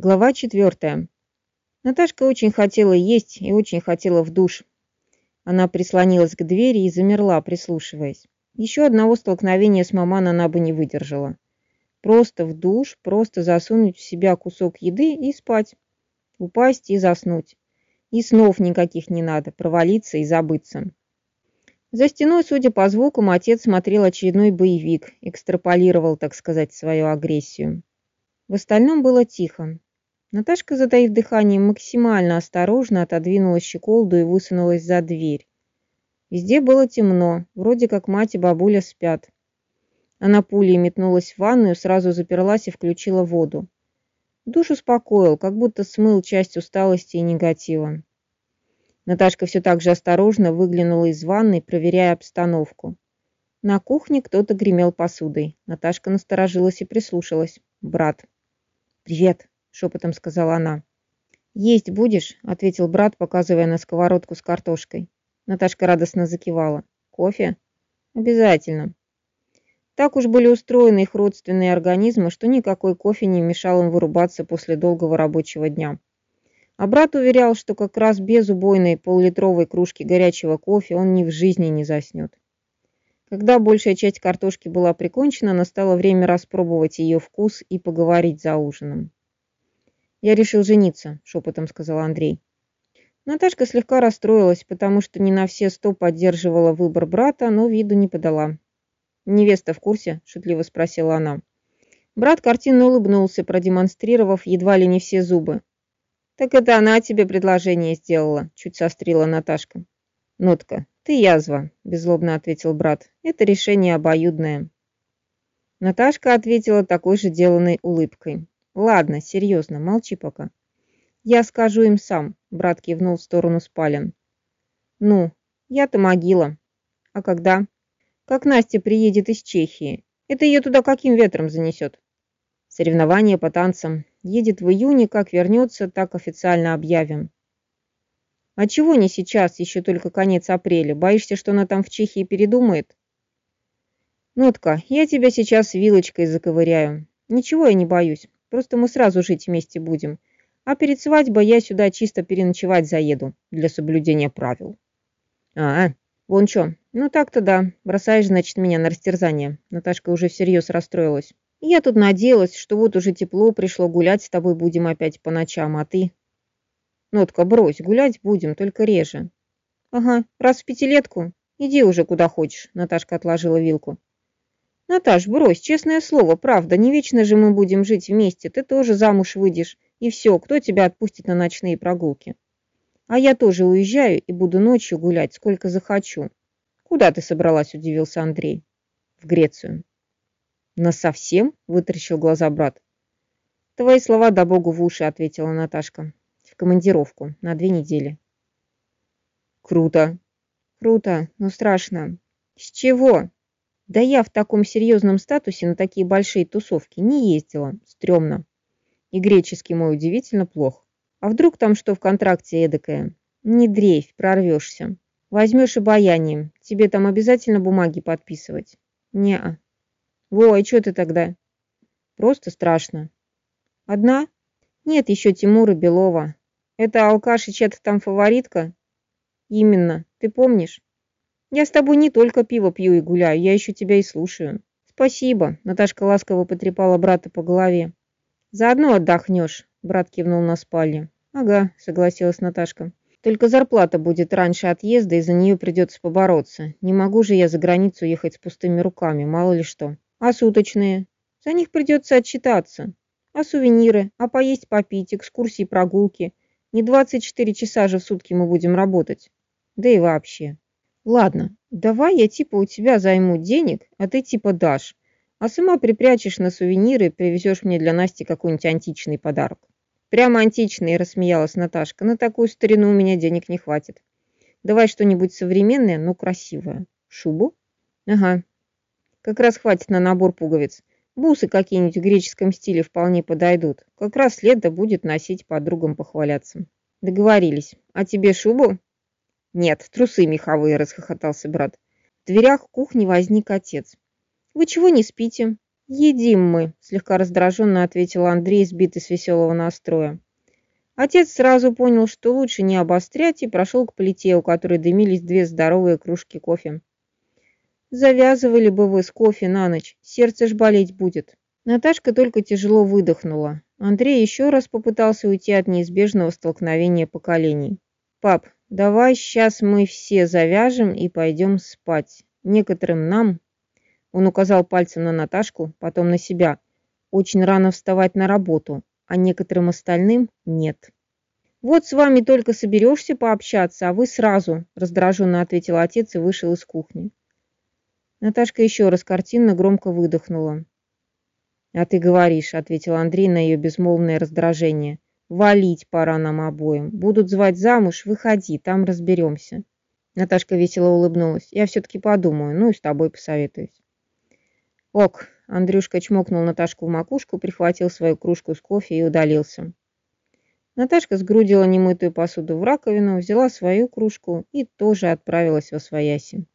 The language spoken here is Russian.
Глава четвертая. Наташка очень хотела есть и очень хотела в душ. Она прислонилась к двери и замерла, прислушиваясь. Еще одного столкновения с маман она бы не выдержала. Просто в душ, просто засунуть в себя кусок еды и спать. Упасть и заснуть. И снов никаких не надо, провалиться и забыться. За стеной, судя по звукам, отец смотрел очередной боевик, экстраполировал, так сказать, свою агрессию. В остальном было тихо. Наташка, затаив дыхание, максимально осторожно отодвинула щеколду и высунулась за дверь. Везде было темно, вроде как мать и бабуля спят. Она пулей метнулась в ванную, сразу заперлась и включила воду. Душ успокоил, как будто смыл часть усталости и негатива. Наташка все так же осторожно выглянула из ванной, проверяя обстановку. На кухне кто-то гремел посудой. Наташка насторожилась и прислушалась. «Брат». «Привет», шепотом сказала она. «Есть будешь?» – ответил брат, показывая на сковородку с картошкой. Наташка радостно закивала. «Кофе?» «Обязательно». Так уж были устроены их родственные организмы, что никакой кофе не мешал им вырубаться после долгого рабочего дня. А брат уверял, что как раз без убойной поллитровой кружки горячего кофе он ни в жизни не заснет. Когда большая часть картошки была прикончена, настало время распробовать ее вкус и поговорить за ужином. «Я решил жениться», – шепотом сказал Андрей. Наташка слегка расстроилась, потому что не на все сто поддерживала выбор брата, но виду не подала. «Невеста в курсе?» – шутливо спросила она. Брат картинно улыбнулся, продемонстрировав едва ли не все зубы. «Так это она тебе предложение сделала», – чуть сострила Наташка. «Нотка, ты язва», – беззлобно ответил брат. «Это решение обоюдное». Наташка ответила такой же деланной улыбкой. Ладно, серьезно, молчи пока. Я скажу им сам, брат кивнул в сторону спален. Ну, я-то могила. А когда? Как Настя приедет из Чехии? Это ее туда каким ветром занесет? Соревнование по танцам. Едет в июне, как вернется, так официально объявим. А чего не сейчас, еще только конец апреля? Боишься, что она там в Чехии передумает? Нотка, я тебя сейчас вилочкой заковыряю. Ничего я не боюсь. Просто мы сразу жить вместе будем. А перед свадьбой я сюда чисто переночевать заеду для соблюдения правил. А, вон что. Ну так-то да. Бросаешь, значит, меня на растерзание. Наташка уже всерьез расстроилась. Я тут надеялась, что вот уже тепло пришло, гулять с тобой будем опять по ночам, а ты... Нотка, брось, гулять будем, только реже. Ага, раз в пятилетку. Иди уже куда хочешь, Наташка отложила вилку. Наташ, брось, честное слово, правда, не вечно же мы будем жить вместе, ты тоже замуж выйдешь, и все, кто тебя отпустит на ночные прогулки? А я тоже уезжаю и буду ночью гулять, сколько захочу. Куда ты собралась, удивился Андрей. В Грецию. На совсем? вытаращил глаза брат. Твои слова да богу в уши, ответила Наташка. В командировку, на две недели. Круто. Круто, но страшно. С чего? Да я в таком серьезном статусе на такие большие тусовки не ездила. Стремно. И греческий мой удивительно плох. А вдруг там что в контракте эдакое? Не дрейфь, прорвешься. Возьмешь обаянием. Тебе там обязательно бумаги подписывать? Не-а. Во, и что ты тогда? Просто страшно. Одна? Нет, еще Тимура Белова. Это алкаш и чья-то там фаворитка? Именно. Ты помнишь? Я с тобой не только пиво пью и гуляю, я еще тебя и слушаю. Спасибо, Наташка ласково потрепала брата по голове. Заодно отдохнешь, брат кивнул на спальню. Ага, согласилась Наташка. Только зарплата будет раньше отъезда, и за нее придется побороться. Не могу же я за границу ехать с пустыми руками, мало ли что. А суточные? За них придется отчитаться. А сувениры? А поесть, попить, экскурсии, прогулки? Не 24 часа же в сутки мы будем работать. Да и вообще. Ладно, давай я типа у тебя займу денег, а ты типа дашь. А сама припрячешь на сувениры и привезешь мне для Насти какой-нибудь античный подарок. Прямо античный, рассмеялась Наташка. На такую старину у меня денег не хватит. Давай что-нибудь современное, но красивое. Шубу? Ага. Как раз хватит на набор пуговиц. Бусы какие-нибудь в греческом стиле вполне подойдут. Как раз лето будет носить подругам похваляться. Договорились. А тебе шубу? «Нет, трусы меховые», – расхохотался брат. В дверях кухни возник отец. «Вы чего не спите? «Едим мы», – слегка раздраженно ответил Андрей, сбитый с веселого настроя. Отец сразу понял, что лучше не обострять, и прошел к плите, у которой дымились две здоровые кружки кофе. «Завязывали бы вы с кофе на ночь, сердце ж болеть будет». Наташка только тяжело выдохнула. Андрей еще раз попытался уйти от неизбежного столкновения поколений. «Пап, давай сейчас мы все завяжем и пойдем спать. Некоторым нам он указал пальцем на Наташку, потом на себя. Очень рано вставать на работу, а некоторым остальным нет. «Вот с вами только соберешься пообщаться, а вы сразу», – раздраженно ответил отец и вышел из кухни. Наташка еще раз картинно громко выдохнула. «А ты говоришь», – ответил Андрей на ее безмолвное раздражение. «Валить пора нам обоим. Будут звать замуж, выходи, там разберемся». Наташка весело улыбнулась. «Я все-таки подумаю, ну и с тобой посоветуюсь». «Ок», – Андрюшка чмокнул Наташку в макушку, прихватил свою кружку с кофе и удалился. Наташка сгрудила немытую посуду в раковину, взяла свою кружку и тоже отправилась во свояси.